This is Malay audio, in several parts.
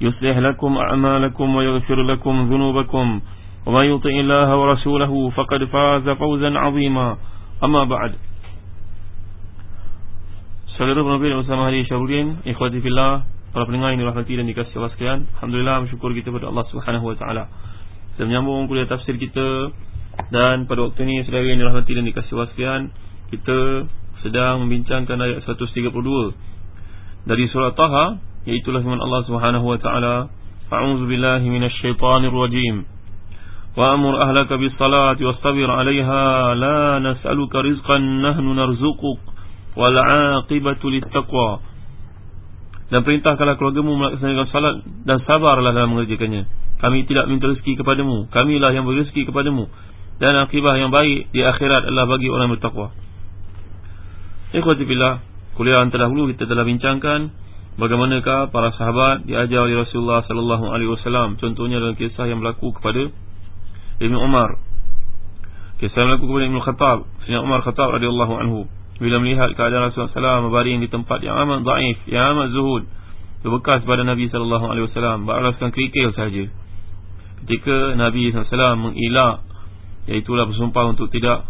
يصلح لكم أعمالكم ويغفر لكم ذنوبكم وما يطع الله ورسوله فقد فاز فوزا عظيما أما بعد Saudara penampil bersama hari Syahruddin Ikhwati Fillah Para pendengar yang dirahmati dan dikasih Allah sekalian Alhamdulillah bersyukur kita kepada Allah Subhanahu Wa Taala. Kita menyambung kuliah tafsir kita Dan pada waktu ini Saudara yang dirahmati dan dikasih Allah sekalian Kita sedang membincangkan ayat 132 Dari surah Taha Iaitulah firman Allah Subhanahu wa taala, "A'udzu billahi minasy syaithanir rajim. Wa amur ahlaka bis salati wastabir 'alayha la nas'aluka rizqan nahnu narzuquk wal 'aqibatu lit taqwa." Dan perintahkanlah keluargamu melaksanakan salat dan sabarlah dalam mengerjakannya. Kami tidak minta rezeki kepadamu, kamilah yang beri kepadamu. Dan akibat yang baik di akhirat adalah bagi orang bertakwa. Ikhwati billah, kuliah yang terdahulu kita telah bincangkan Bagaimanakah para sahabat diajar oleh Rasulullah sallallahu alaihi wasallam contohnya dalam kisah yang berlaku kepada Ibnu Umar. Kisah yang berlaku kepada Ibnu Khattab, Sayyidina Umar Khattab radhiyallahu anhu bila melihat keadaan Rasulullah sallallahu berbaring di tempat yang amat dhaif, yang amat zuhud, berbekas pada Nabi sallallahu alaihi wasallam, beralaskan kerikil saja. Ketika Nabi sallallahu mengelak iaitu lah bersumpah untuk tidak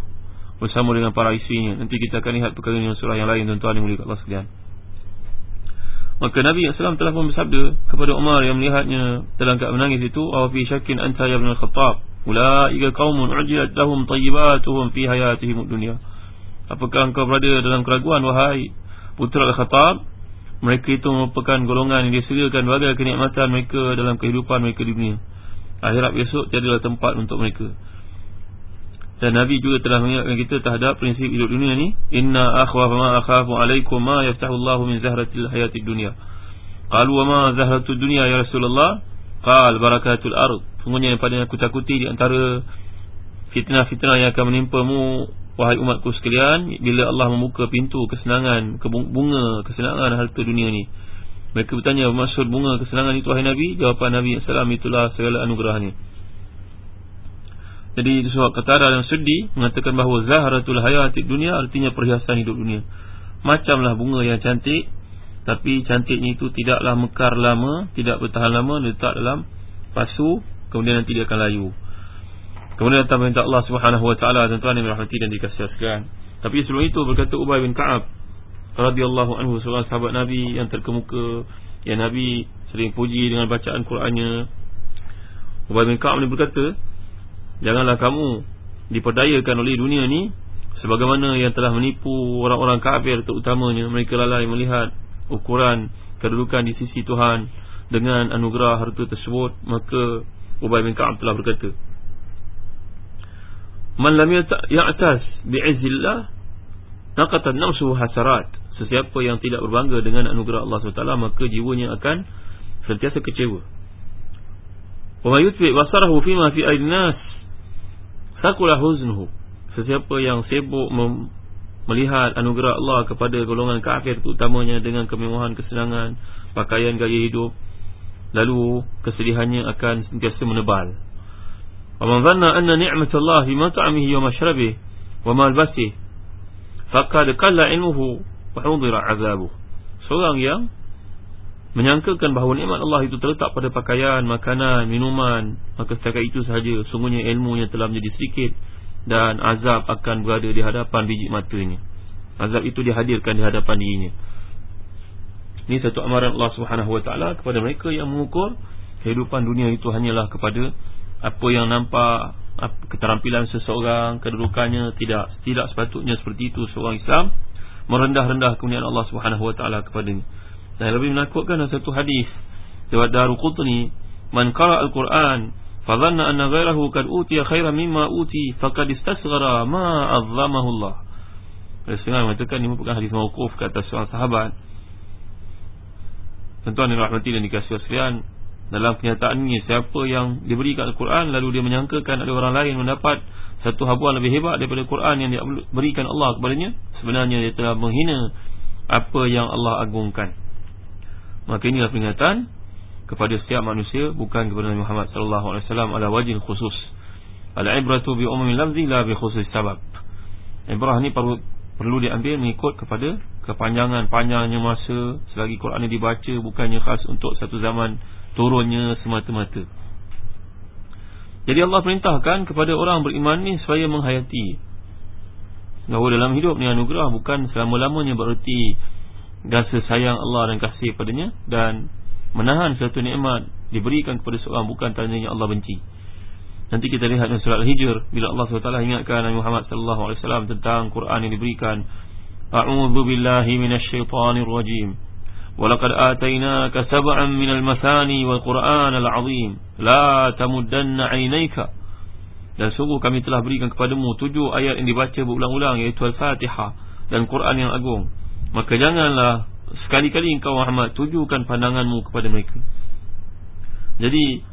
bersama dengan para isterinya. Nanti kita akan lihat perkara ini dalam surah yang lain tuan-tuan yang mulia Allah sekalian. Maka Nabi SAW telah pun bersabda kepada Umar yang melihatnya dalam keadaan menangis itu, "Aw fi syakkin anta ya ibn al-Khattab? Ulaika qaumun ujilat lahum tayyibatuhum fi hayatihim ad-dunya." Apakah engkau berada dalam keraguan wahai putra al-Khattab? Mereka itu merupakan golongan yang disediakan berbagai kenikmatan mereka dalam kehidupan mereka di dunia. Akhirat besok tiadalah tempat untuk mereka. Dan Nabi juga telah mengingatkan kita terhadap prinsip hidup dunia ni. Inna akhwa ma akhafu alaikum ma yaftahu Allahu min zahratil hayatid dunia. Qalu wa ma zahratul dunia ya Rasulullah? Qal barakatul ard. Sungguhnya yang paling aku takuti di antara fitnah-fitnah yang akan menimpamu Wahai umatku sekalian Bila Allah membuka pintu kesenangan Bunga kesenangan harta dunia ni. Mereka bertanya maksud bunga kesenangan itu wahai Nabi? Jawapan Nabi SAW itulah segala anugerahnya jadi sebab kata dalam sedih mengatakan bahawa zahratul hayatid dunia artinya perhiasan hidup dunia. Macamlah bunga yang cantik tapi cantiknya itu tidaklah mekar lama, tidak bertahan lama, letak dalam pasu kemudian nanti dia akan layu. Kemudian datang perintah Allah Subhanahu wa taala tuan-tuan yang dirahmati dan dikasihi Tapi sebelum itu berkata Ubay bin Ka'ab radhiyallahu anhu seorang sahabat Nabi yang terkemuka yang Nabi sering puji dengan bacaan Qurannya. Ubay bin Ka'ab ni berkata, Janganlah kamu diperdayakan oleh dunia ni sebagaimana yang telah menipu orang-orang kafir terutamanya mereka lalai melihat ukuran kedudukan di sisi Tuhan dengan anugerah harta tersebut. Maka Ubay bin Ka'ab telah berkata Man lam ya'tas bi'izzillah naqatan nafsuhu hasarat. Sesiapa yang tidak berbangga dengan anugerah Allah SWT maka jiwanya akan sentiasa kecewa. Wa yutfi basarahu fima fi aydinas Sakulah huznuhu. Sesiapa yang sibuk melihat anugerah Allah kepada golongan kafir Terutamanya dengan kemewahan kesenangan Pakaian gaya hidup Lalu kesedihannya akan sentiasa menebal. Waman zanna anna ni'mat Allah Bima ta'amihi wa mashrabih Wa malbasih Fakad kalla ilmuhu Wa hudira azabuh Seorang yang menyangkakan bahawa nikmat Allah itu terletak pada pakaian, makanan, minuman, maka setakat itu sahaja sungguhnya ilmunya telah menjadi sedikit dan azab akan berada di hadapan biji matanya. Azab itu dihadirkan di hadapan dirinya. Ini satu amaran Allah Taala kepada mereka yang mengukur kehidupan dunia itu hanyalah kepada apa yang nampak keterampilan seseorang, kedudukannya tidak tidak sepatutnya seperti itu seorang Islam merendah-rendah kemuliaan Allah wa taala kepadanya. Dan lebih menakutkan dalam satu hadis riwayat Daruqutni, "Man qara al-Quran fa dhanna anna ghayrahu kad utiya khairan mimma uti faqad istasghara ma 'azzamahu Allah." Rasulullah mengatakan ini merupakan hadis mauquf kata seorang sahabat. Tuan-tuan yang rahmati dan dikasihi sekalian, dalam kenyataan ini siapa yang diberikan Al-Quran lalu dia menyangkakan ada orang lain mendapat satu habuan lebih hebat daripada Al-Quran yang diberikan Allah kepadanya sebenarnya dia telah menghina apa yang Allah agungkan maka inilah peringatan kepada setiap manusia bukan kepada Nabi Muhammad sallallahu alaihi wasallam ala wajin khusus. Al-ibratu bi umumil lafzi la bi khusus sabab. Ibrah ni perlu perlu diambil mengikut kepada kepanjangan panjangnya masa selagi Quran dibaca bukannya khas untuk satu zaman turunnya semata-mata. Jadi Allah perintahkan kepada orang beriman ni supaya menghayati. Bahawa dalam hidup ni anugerah bukan selama-lamanya bererti rasa sayang Allah dan kasih padanya dan menahan satu nikmat diberikan kepada seorang bukan tandanya Allah benci. Nanti kita lihat dalam surah Al-Hijr bila Allah SWT ingatkan Nabi Muhammad sallallahu alaihi wasallam tentang Quran yang diberikan. A'udzu billahi minasyaitonir rajim. ولقد آتيناك سبعا من المثاني والقرآن العظيم لا تمدن عينيك dan sungguh kami telah berikan kepadamu tujuh ayat yang dibaca berulang-ulang iaitu Al-Fatihah dan Quran yang agung maka janganlah sekali-kali engkau Muhammad tujukan pandanganmu kepada mereka jadi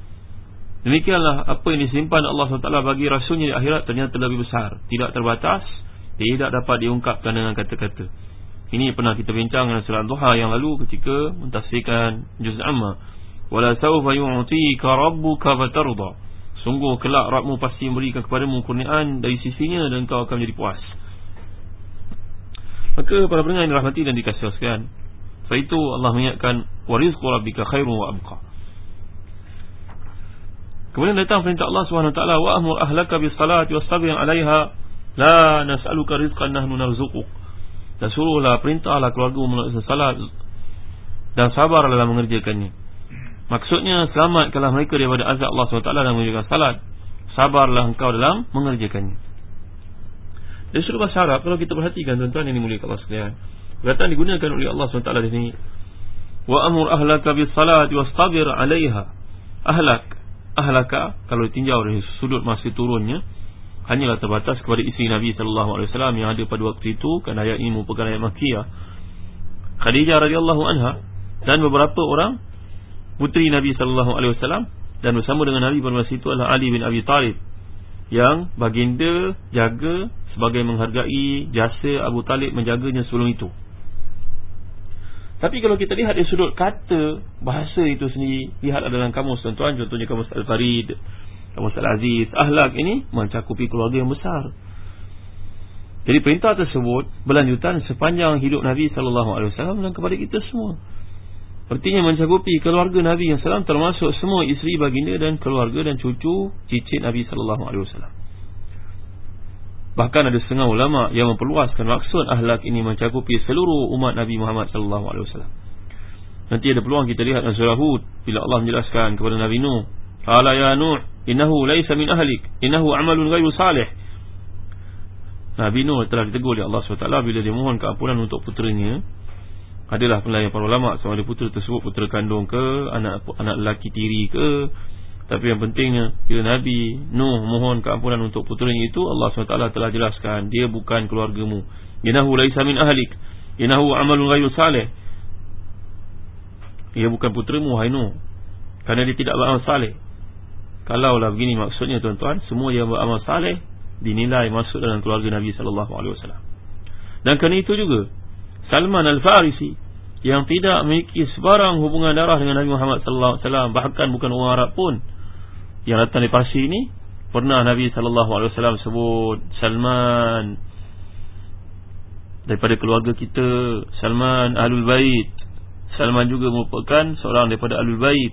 demikianlah apa yang disimpan Allah SWT bagi Rasulnya di akhirat ternyata lebih besar tidak terbatas tidak dapat diungkapkan dengan kata-kata ini pernah kita bincang dalam surah Duha yang lalu ketika mentafsirkan juz amma. Wala sawfa yu'tika rabbuka fatarda. Sungguh kelak Rabbmu pasti memberikan kepadamu kurniaan dari sisinya dan kau akan menjadi puas. Maka para pendengar yang dirahmati dan dikasihi sekalian, sebab itu Allah mengingatkan warizqu rabbika khairu wa abqa. Kemudian datang perintah Allah SWT Wa amur ahlaka bis salati wastabir alaiha La nas'aluka rizqan nahnu narzuquk dan suruhlah perintahlah keluarga melakukan salat dan sabar dalam mengerjakannya. Maksudnya selamatkanlah mereka daripada azab Allah SWT dalam mengerjakan salat. Sabarlah engkau dalam mengerjakannya. Dari sudut bahasa Arab, kalau kita perhatikan tuan-tuan yang dimuliakan Allah sekalian. Perkataan digunakan oleh Allah SWT di sini. Wa amur ahlaka bis salati wastabir alaiha. Ahlak. Ahlaka, kalau ditinjau dari sudut masih turunnya hanyalah terbatas kepada isteri Nabi wasallam yang ada pada waktu itu kerana ayat ini merupakan ayat Makkiyah. Khadijah radhiyallahu anha dan beberapa orang puteri Nabi wasallam dan bersama dengan Nabi pada masa itu adalah Ali bin Abi Talib yang baginda jaga sebagai menghargai jasa Abu Talib menjaganya sebelum itu. Tapi kalau kita lihat dari sudut kata bahasa itu sendiri, lihat dalam kamus tuan-tuan, contohnya kamus Al-Farid, Ustaz Aziz Ahlak ini mencakupi keluarga yang besar Jadi perintah tersebut Berlanjutan sepanjang hidup Nabi SAW Dan kepada kita semua Artinya mencakupi keluarga Nabi yang salam Termasuk semua isteri baginda dan keluarga Dan cucu cicit Nabi SAW Bahkan ada setengah ulama yang memperluaskan maksud ahlak ini mencakupi seluruh umat Nabi Muhammad SAW. Nanti ada peluang kita lihat dalam surah Hud bila Allah menjelaskan kepada Nabi Nuh, "Qala ya Nuh, innahu laysa min ahlik innahu amalun ghairu salih. Nabi Nuh telah ditegur oleh Allah SWT bila dia mohon keampunan untuk puteranya adalah penilaian para ulama sama ada putera tersebut putera kandung ke anak anak lelaki tiri ke. Tapi yang pentingnya bila Nabi Nuh mohon keampunan untuk puteranya itu Allah SWT telah jelaskan dia bukan keluargamu. Innahu laysa min ahlik. Innahu amalun ghairu salih. Dia bukan puteramu hai Nuh. Kerana dia tidak beramal saleh Kalaulah begini maksudnya tuan-tuan Semua yang beramal saleh Dinilai masuk dalam keluarga Nabi SAW Dan kerana itu juga Salman Al-Farisi Yang tidak memiliki sebarang hubungan darah Dengan Nabi Muhammad SAW Bahkan bukan orang Arab pun. Yang datang di Parsi ini Pernah Nabi SAW sebut Salman Daripada keluarga kita Salman Ahlul Bait. Salman juga merupakan seorang daripada Ahlul Bait.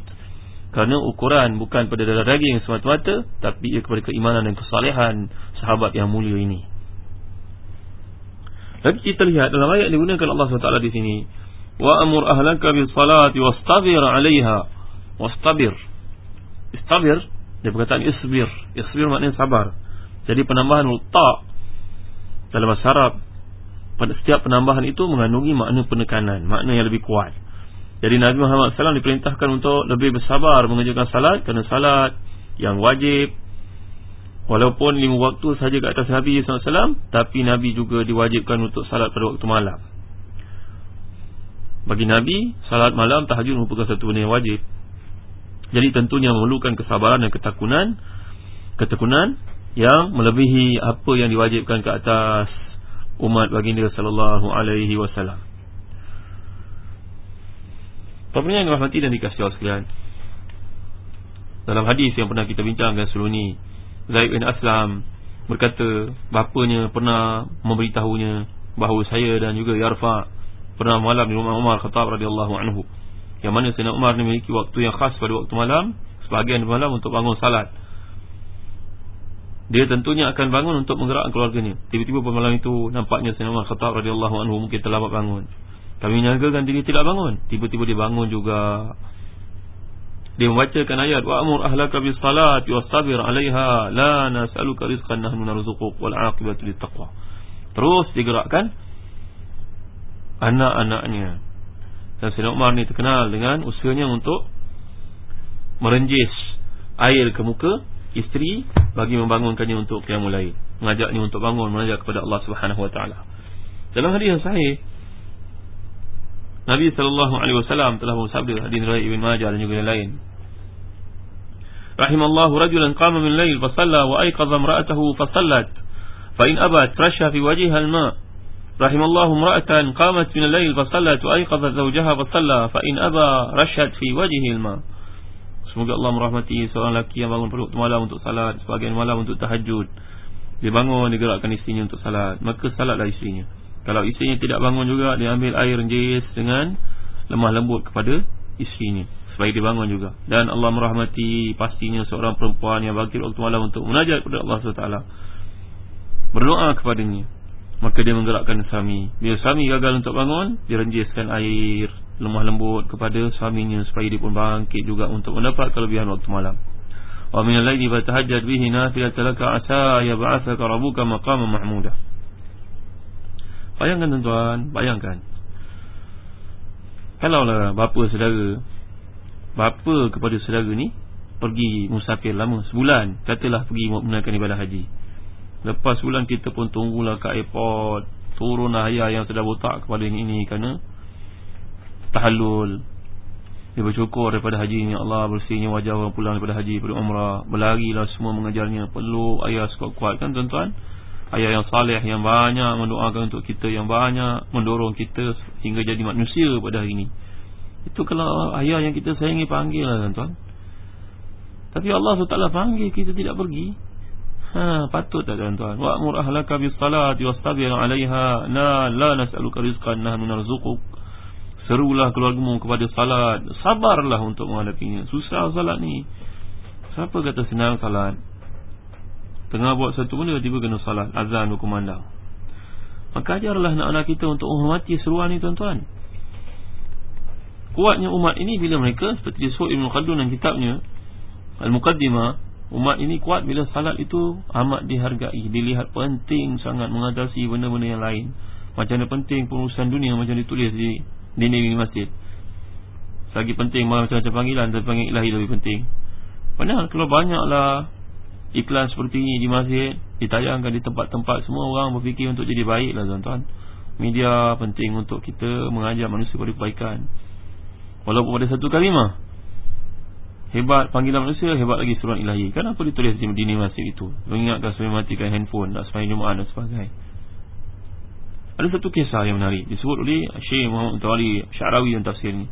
Kerana ukuran bukan pada darah daging semata-mata Tapi ia kepada keimanan dan kesalehan Sahabat yang mulia ini Lagi kita lihat dalam ayat yang digunakan Allah SWT di sini Wa amur ahlaka bis salati wastabir alaiha Wastabir Istabir Dia perkataan isbir. Isbir maknanya sabar. Jadi penambahan ta dalam bahasa Arab pada setiap penambahan itu mengandungi makna penekanan, makna yang lebih kuat. Jadi Nabi Muhammad SAW diperintahkan untuk lebih bersabar mengerjakan salat kerana salat yang wajib walaupun lima waktu saja ke atas Nabi SAW tapi Nabi juga diwajibkan untuk salat pada waktu malam. Bagi Nabi, salat malam tahajud merupakan satu benda yang wajib. Jadi tentunya memerlukan kesabaran dan ketekunan ketekunan yang melebihi apa yang diwajibkan ke atas umat baginda sallallahu alaihi wasallam. Pemirsa yang dirahmati dan dikasihi sekalian. Dalam hadis yang pernah kita bincangkan sebelum ini, Zaid bin Aslam berkata bapanya pernah memberitahunya bahawa saya dan juga Yarfa pernah malam di rumah Umar Khattab radhiyallahu anhu. Yang mana Sayyidina Umar memiliki waktu yang khas pada waktu malam, sebahagian malam untuk bangun salat. Dia tentunya akan bangun untuk menggerakkan keluarganya. Tiba-tiba pada malam itu nampaknya Sayyidina Umar Khattab radhiyallahu anhu mungkin terlambat bangun. Kami menyangkakan dia tidak bangun. Tiba-tiba dia bangun juga. Dia membacakan ayat wa'mur ahlaka bis salati wastabir 'alaiha la nas'aluka rizqan nahnu narzuquk wal 'aqibatu lit taqwa. Terus digerakkan anak-anaknya. Dan Sayyidina Umar ni terkenal dengan usahanya untuk merenjis air ke muka isteri bagi membangunkannya untuk qiyamul lail mengajaknya untuk bangun menajak kepada Allah Subhanahu wa taala dalam hadis yang sahih Nabi sallallahu alaihi wasallam telah bersabda hadis riwayat Ibn Majah dan juga yang lain. Rahimallahu rajulan qama min lail fa shalla wa ayqadha imra'atahu fa sallat fa in abat rasha fi wajhiha al-ma' Rahimallahu imra'atan qamat min al-lail fa sallat wa ayqadha zawjaha fa shalla fa in aba rashat fi wajhihi al-ma' Semoga Allah merahmati seorang lelaki yang bangun pada malam untuk salat Sebagian malam untuk tahajud. Dia bangun, dia gerakkan istrinya untuk salat. Maka salatlah istrinya Kalau istrinya tidak bangun juga Dia ambil air jis dengan lemah lembut kepada istrinya. Supaya dia bangun juga. Dan Allah merahmati pastinya seorang perempuan Yang bangkit waktu malam untuk menajat kepada Allah SWT Berdoa kepadanya. Maka dia menggerakkan suami. Bila suami gagal untuk bangun Dia renjiskan air lemah lembut kepada suaminya supaya dia pun bangkit juga untuk mendapat kelebihan waktu malam. Wa min al-laili fatahajjad bihi nafilatan laka asa yab'athaka rabbuka maqaman mahmuda. Bayangkan tuan-tuan, bayangkan. Kalau lah bapa saudara bapa kepada saudara ni pergi musafir lama sebulan, katalah pergi menunaikan ibadah haji. Lepas sebulan kita pun tunggulah kat airport, turunlah ayah yang sudah botak kepada ini, ini kerana tahallul dia bersyukur daripada haji ni Allah bersihnya wajah orang pulang daripada haji daripada umrah berlarilah semua mengajarnya perlu ayah kuat-kuat kan tuan-tuan ayah yang saleh yang banyak mendoakan untuk kita yang banyak mendorong kita hingga jadi manusia pada hari ini. Itu kalau ayah yang kita sayangi panggil lah tuan-tuan tapi Allah SWT panggil kita tidak pergi. Ha, patut tak tuan-tuan? Wa'mur ahlaka bis salati wastabir alaiha. Na la nas'aluka rizqan nahnu narzuquk. Serulah keluargamu kepada salat. Sabarlah untuk menghadapinya. Susah salat ni. Siapa kata senang salat Tengah buat satu benda Tiba kena salat. Azan berkumandang Maka ajarlah anak-anak kita Untuk menghormati seruan ni tuan-tuan. Kuatnya umat ini Bila mereka Seperti disebut Ibn Khaldun dan kitabnya Al-Muqaddimah Umat ini kuat bila salat itu Amat dihargai. Dilihat penting sangat Mengatasi benda-benda yang lain. Macam mana penting pengurusan dunia Macam ditulis di di negeri masjid. Lagi penting macam-macam panggilan Tapi panggil ilahi lebih penting. Padahal kalau banyaklah Iklan seperti ini di masjid Ditayangkan di tempat-tempat Semua orang berfikir untuk jadi baik lah tuan-tuan. Media penting untuk kita Mengajar manusia pada kebaikan. Walaupun pada satu kalimah Hebat panggilan manusia Hebat lagi surat ilahi. Kenapa ditulis di dini masjid itu? Mengingatkan supaya matikan handphone Tak supaya Jumaat dan sebagainya. Ada satu kisah yang menarik. Disebut oleh Syekh Muhammad Tawali Syarawi yang tafsir ni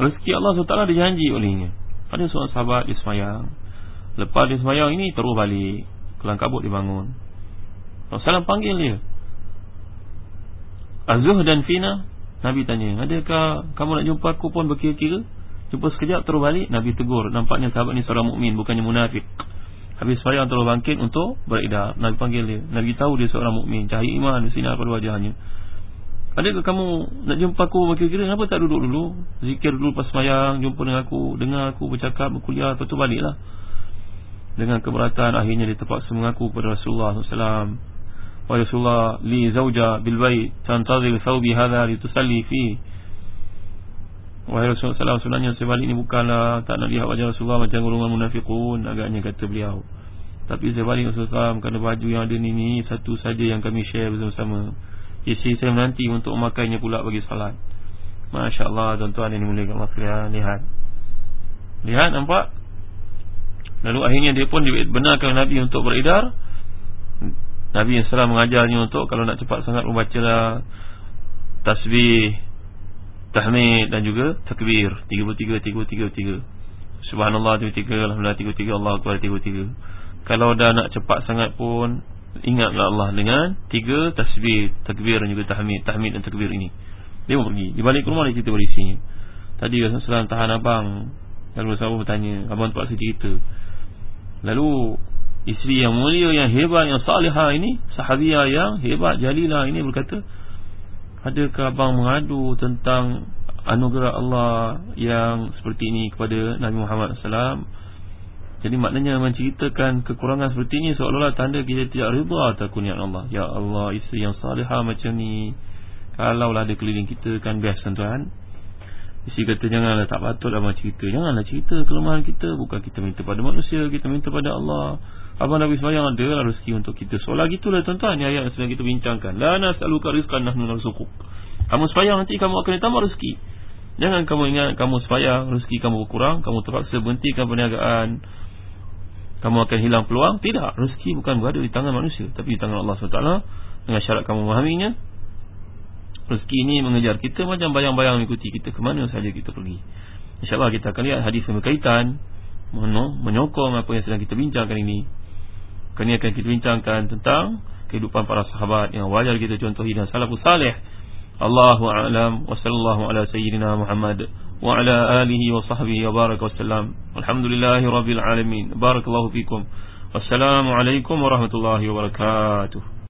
Rezeki Allah SWT dijanji olehnya. Ada seorang sahabat di semayang Lepas di semayang ini terus balik Kelang kabut dibangun Rasulullah panggil dia. Azuh dan Fina Nabi tanya Adakah kamu nak jumpa aku pun berkira-kira? Jumpa sekejap terus balik Nabi tegur Nampaknya sahabat ni seorang mukmin Bukannya munafik Habis semayang terus bangkit untuk beridar Nabi panggil dia. Nabi tahu dia seorang mukmin. Cahaya iman sini pada wajahnya. Adakah kamu nak jumpa aku kira-kira Kenapa tak duduk dulu? Zikir dulu pas semayang Jumpa dengan aku Dengar aku bercakap Berkuliah Lepas tu baliklah Dengan keberatan Akhirnya dia terpaksa mengaku kepada Rasulullah SAW Wa Rasulullah Li zawja bil bait Tantazil thawbi hadha Li tusalli fi. Wahai Rasulullah SAW Sebenarnya sebalik ini bukanlah Tak nak lihat wajah Rasulullah Macam golongan munafiqun Agaknya kata beliau. Tapi sebalik Rasulullah SAW Kerana baju yang ada ni, ni Satu saja yang kami share bersama-sama. Isteri saya menanti untuk memakainya pula bagi salat. Masya Allah tuan-tuan yang dimuliakan Allah sekalian Lihat. Lihat nampak Lalu akhirnya dia pun dibenarkan Nabi untuk beredar. Nabi yang salah mengajarnya untuk Kalau nak cepat sangat membacalah Tasbih Tahmid dan juga takbir. 33, 33, 33 Subhanallah 33, Alhamdulillah 33 Allah Akbar 33 Kalau dah nak cepat sangat pun Ingatlah Allah dengan Tiga tasbih Takbir dan juga tahmid Tahmid dan takbir ini. Dia pun pergi. Di balik rumah dia cerita pada isinya. Tadi Rasulullah tahan abang. Lalu Rasulullah bertanya Abang terpaksa cerita Lalu Isteri yang mulia Yang hebat Yang salihah ini Sahabiah yang hebat Jalilah ini berkata Adakah abang mengadu Tentang Anugerah Allah Yang seperti ini Kepada Nabi Muhammad SAW jadi maknanya menceritakan kekurangan seperti ini seolah-olah tanda kita tidak rida atas kurniaan Allah. Ya Allah, isteri yang salihah macam ni. Kalaulah ada keliling kita kan best tuan-tuan. Isteri kata janganlah tak patut abang cerita. Janganlah cerita kelemahan kita. Bukan kita minta pada manusia, kita minta pada Allah. Abang Nabi semayang ada lah rezeki untuk kita. Soalah gitulah tuan-tuan. Ini ayat yang sedang kita bincangkan. La nas'aluka rizqan nahnu narzuquk. Kamu semayang nanti kamu akan ditambah rezeki. Jangan kamu ingat kamu semayang, rezeki kamu berkurang, kamu terpaksa berhentikan perniagaan kamu akan hilang peluang Tidak, rezeki bukan berada di tangan manusia Tapi di tangan Allah SWT Dengan syarat kamu memahaminya Rezeki ini mengejar kita Macam bayang-bayang mengikuti kita Kemana saja kita pergi InsyaAllah kita akan lihat hadis yang berkaitan Menyokong apa yang sedang kita bincangkan ini Kini akan kita bincangkan tentang Kehidupan para sahabat Yang wajar kita contohi dan salafus salih Allahu a'lam wa sallallahu ala sayyidina Muhammad wa ala alihi wa sahbihi wa baraka wasallam. Alhamdulillahi rabbil alamin. Barakallahu fikum. Wassalamu alaikum warahmatullahi wabarakatuh.